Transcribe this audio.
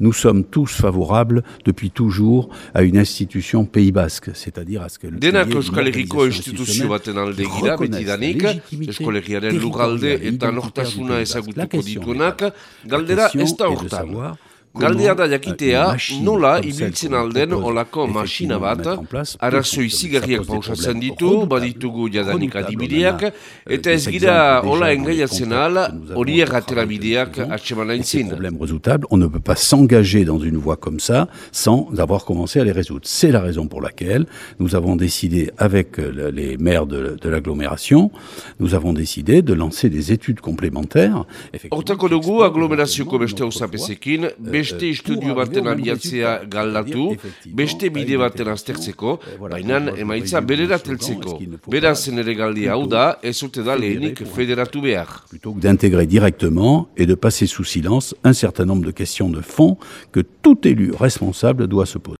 nous sommes tous favorables depuis toujours à une institution Pays Basque, c'est-à-dire à ce que le Denak Euskal Herriko instituzio baten alde gira betidanik, Euskal Herriaren lugalde eta nortasuna ezagutuko dituenak, galdera ez da hortan. Galdea da jakitea, nola ibiltzen alden olako masina bat, arazoi zigarriak pausatzen ditu, baditugu jadanik adibideak, eta ez gira hola engaiatzen al, horiek atera bideak atseman aintzin. On ne peut pas s'engager dans une voie comme ça sans avoir commencé à les résoudre. C'est la raison pour laquelle nous avons décidé, avec les maires de, de l'agglomération, nous avons décidé de lancer des études complémentaires. Hortako dugu beste estudio baten abiatzea galdatu, beste bide baten aztertzeko, baina emaitza berera teltzeko. Beraz ere galdi hau da, ez urte da lehenik federatu behar. Plutôt que d'intégrer directement et de passer sous silence un certain nombre de questions de fond que tout élu responsable doit se poser.